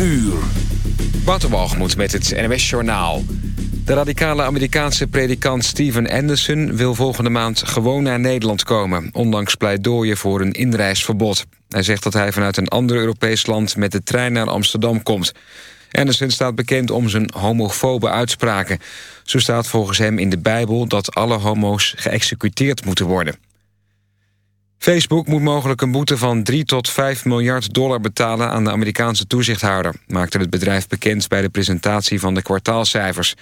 uur. Waterwalgemoed met het NWS Journaal. De radicale Amerikaanse predikant Steven Anderson... wil volgende maand gewoon naar Nederland komen... ondanks pleidooien voor een inreisverbod. Hij zegt dat hij vanuit een ander Europees land... met de trein naar Amsterdam komt. Anderson staat bekend om zijn homofobe uitspraken. Zo staat volgens hem in de Bijbel... dat alle homo's geëxecuteerd moeten worden. Facebook moet mogelijk een boete van 3 tot 5 miljard dollar betalen aan de Amerikaanse toezichthouder, maakte het bedrijf bekend bij de presentatie van de kwartaalcijfers.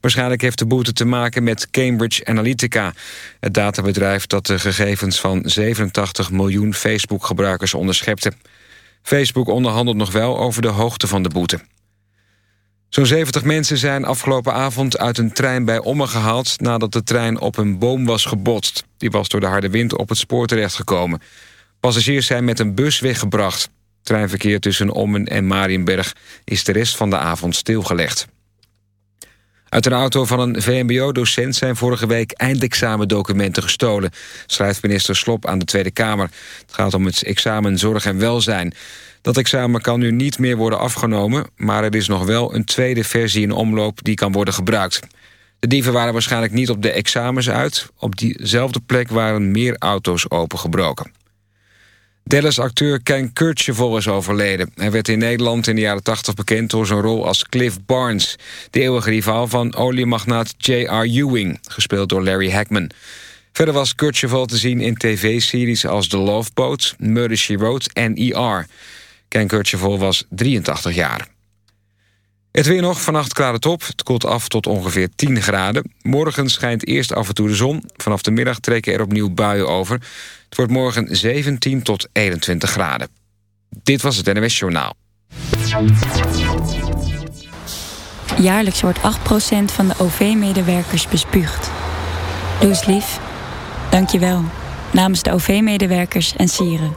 Waarschijnlijk heeft de boete te maken met Cambridge Analytica, het databedrijf dat de gegevens van 87 miljoen Facebook-gebruikers onderschepte. Facebook onderhandelt nog wel over de hoogte van de boete. Zo'n 70 mensen zijn afgelopen avond uit een trein bij Ommen gehaald... nadat de trein op een boom was gebotst. Die was door de harde wind op het spoor terechtgekomen. Passagiers zijn met een bus weggebracht. Treinverkeer tussen Ommen en Marienberg is de rest van de avond stilgelegd. Uit een auto van een VMBO-docent zijn vorige week eindexamendocumenten gestolen, schrijft minister Slop aan de Tweede Kamer. Het gaat om het examen Zorg en Welzijn. Dat examen kan nu niet meer worden afgenomen... maar er is nog wel een tweede versie in omloop die kan worden gebruikt. De dieven waren waarschijnlijk niet op de examens uit. Op diezelfde plek waren meer auto's opengebroken. Dallas-acteur Ken Kurtjevoll is overleden. Hij werd in Nederland in de jaren 80 bekend door zijn rol als Cliff Barnes... de eeuwige rivaal van oliemagnaat J.R. Ewing, gespeeld door Larry Hackman. Verder was Kurtjevoll te zien in tv-series als The Love Boat, Murder, She Wrote en ER... Ken Kurtjevoll was 83 jaar. Het weer nog, vannacht klaar het op. Het koelt af tot ongeveer 10 graden. Morgen schijnt eerst af en toe de zon. Vanaf de middag trekken er opnieuw buien over. Het wordt morgen 17 tot 21 graden. Dit was het NWS Journaal. Jaarlijks wordt 8% van de OV-medewerkers bespuugd. Doe eens lief. Dank je wel. Namens de OV-medewerkers en sieren.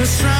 to try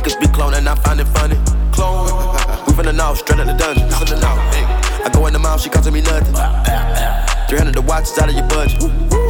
Niggas be cloning, I find it funny. Clone. We finna know, straight out the dungeon. Finna know. I go in the mouth, she costing me nothing. 300 the watch is out of your budget.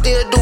still do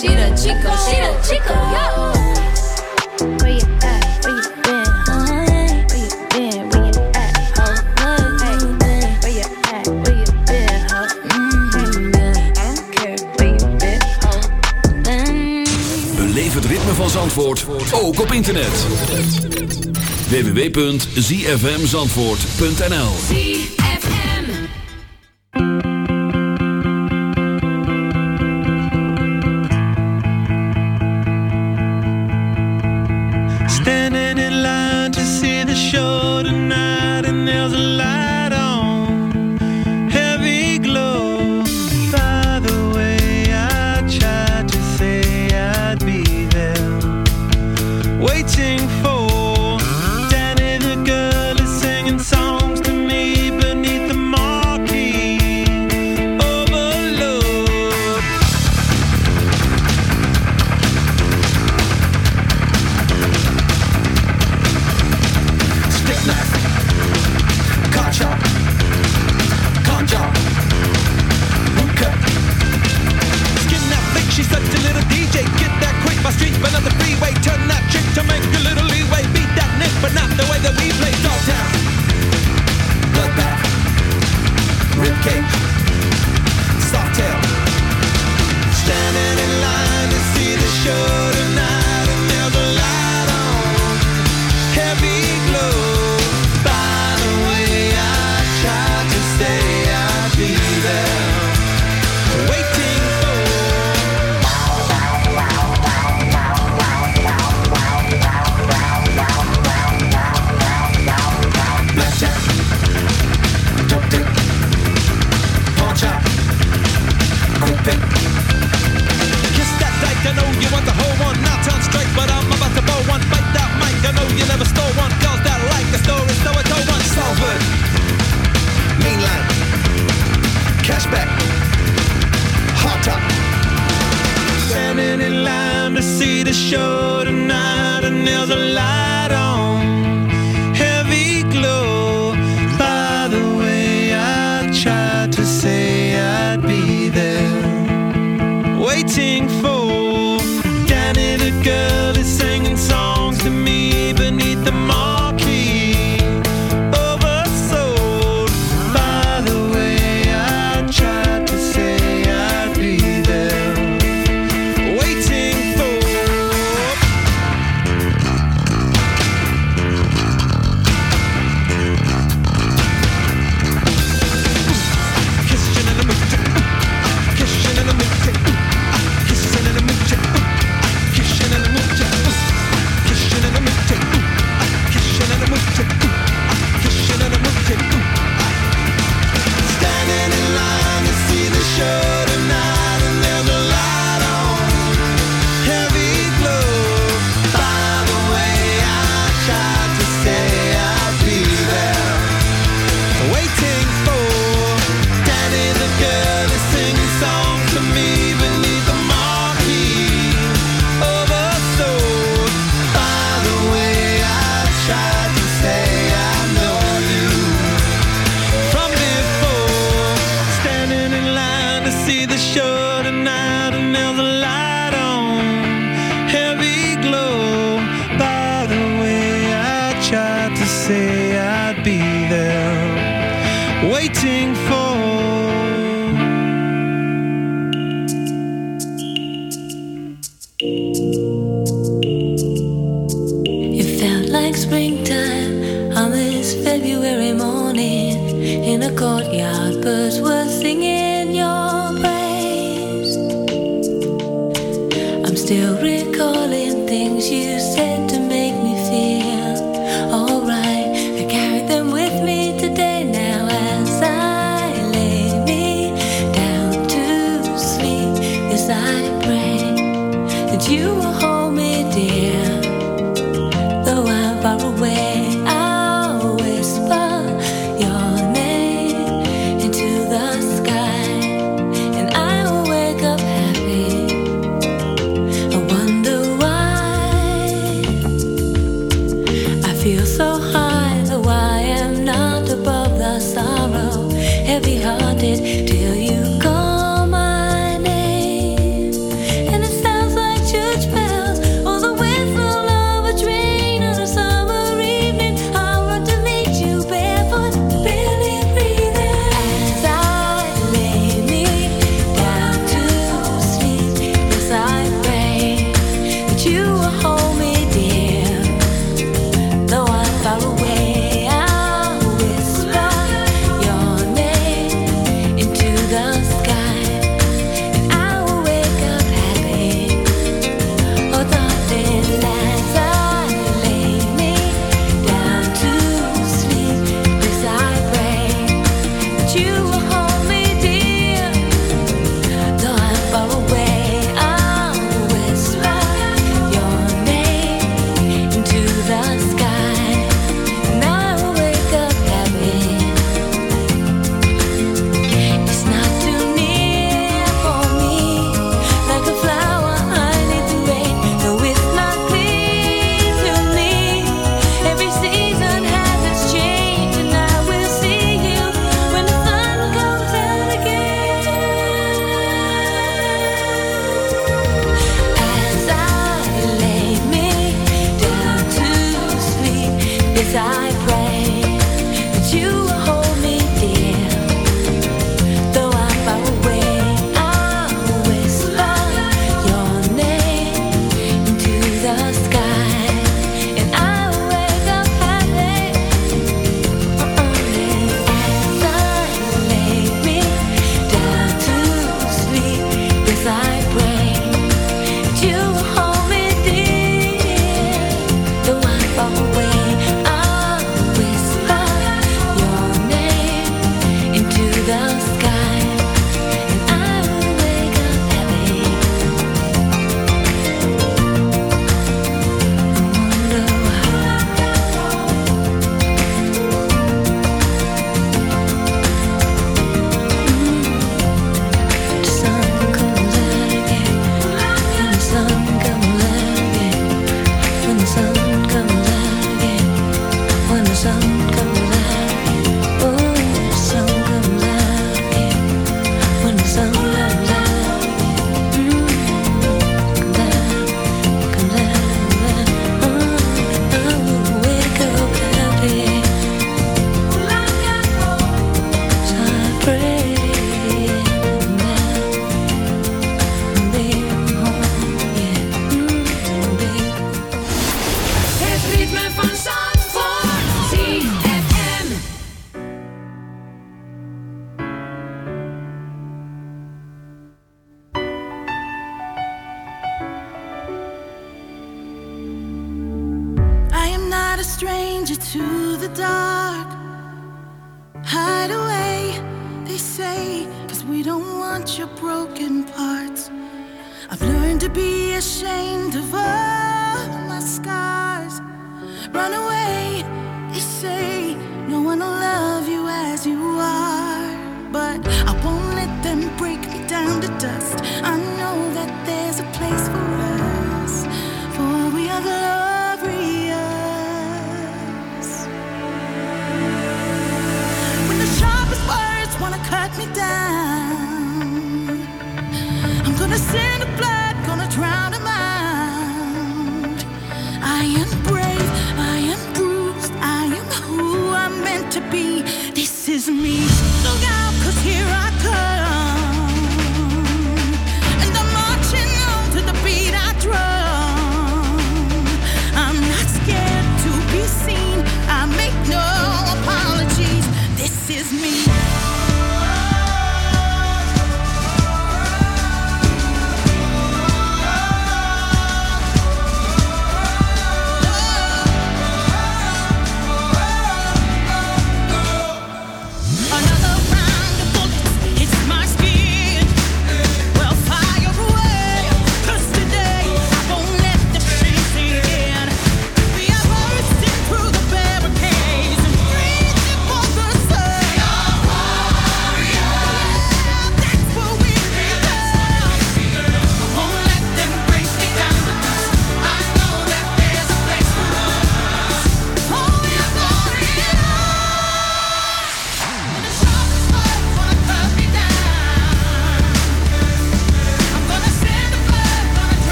she the chico, she chico, yo. Het ritme van Zandvoort ook op internet. www.zfmzandvoort.nl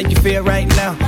How you feel right now.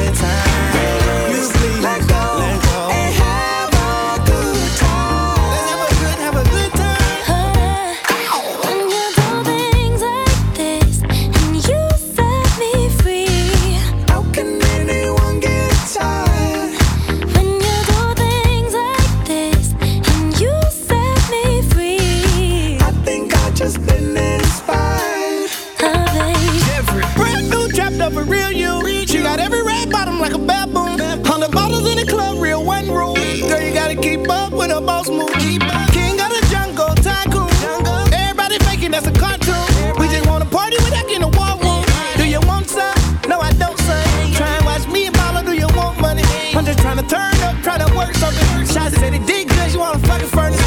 the furnace.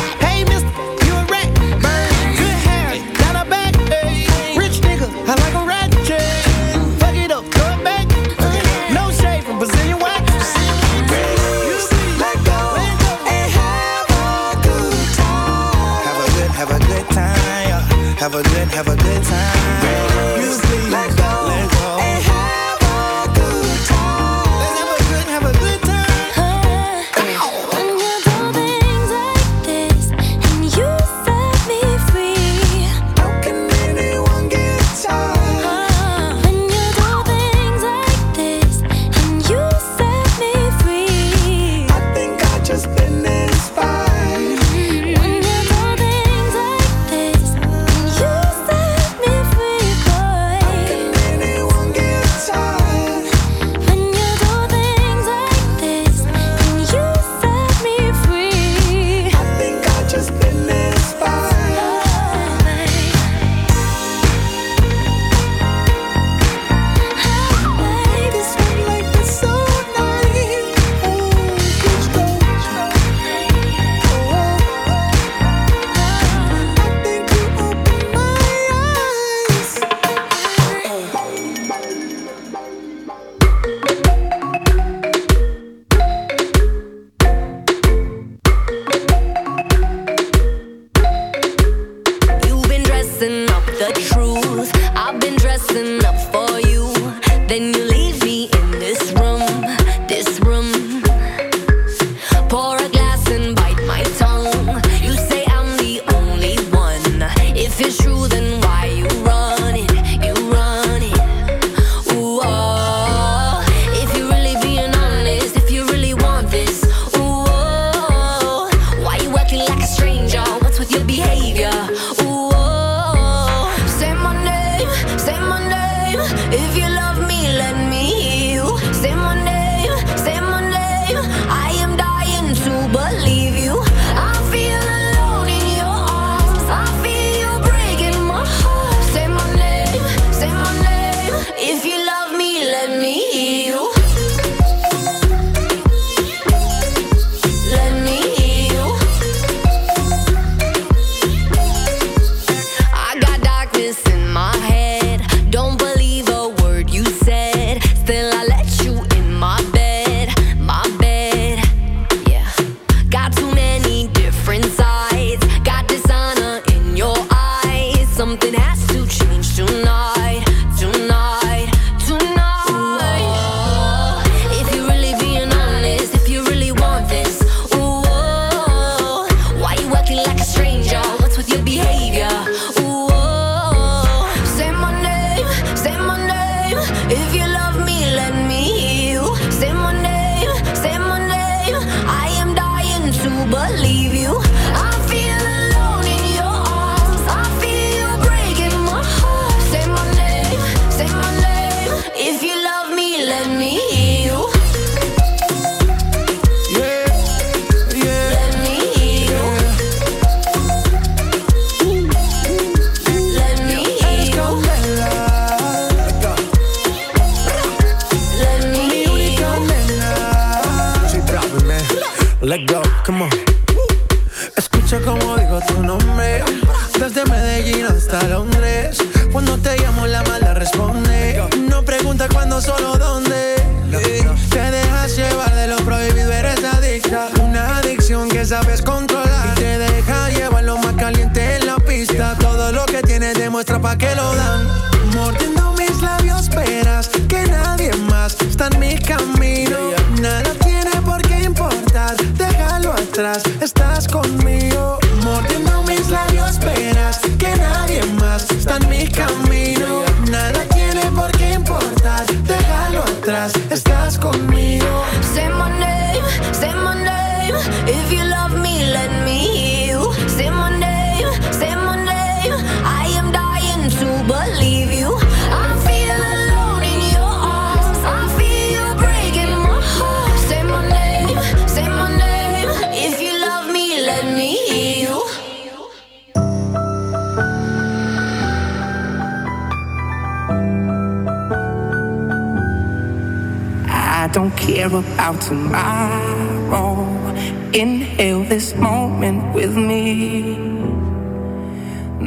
It's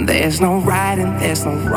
There's no right and me.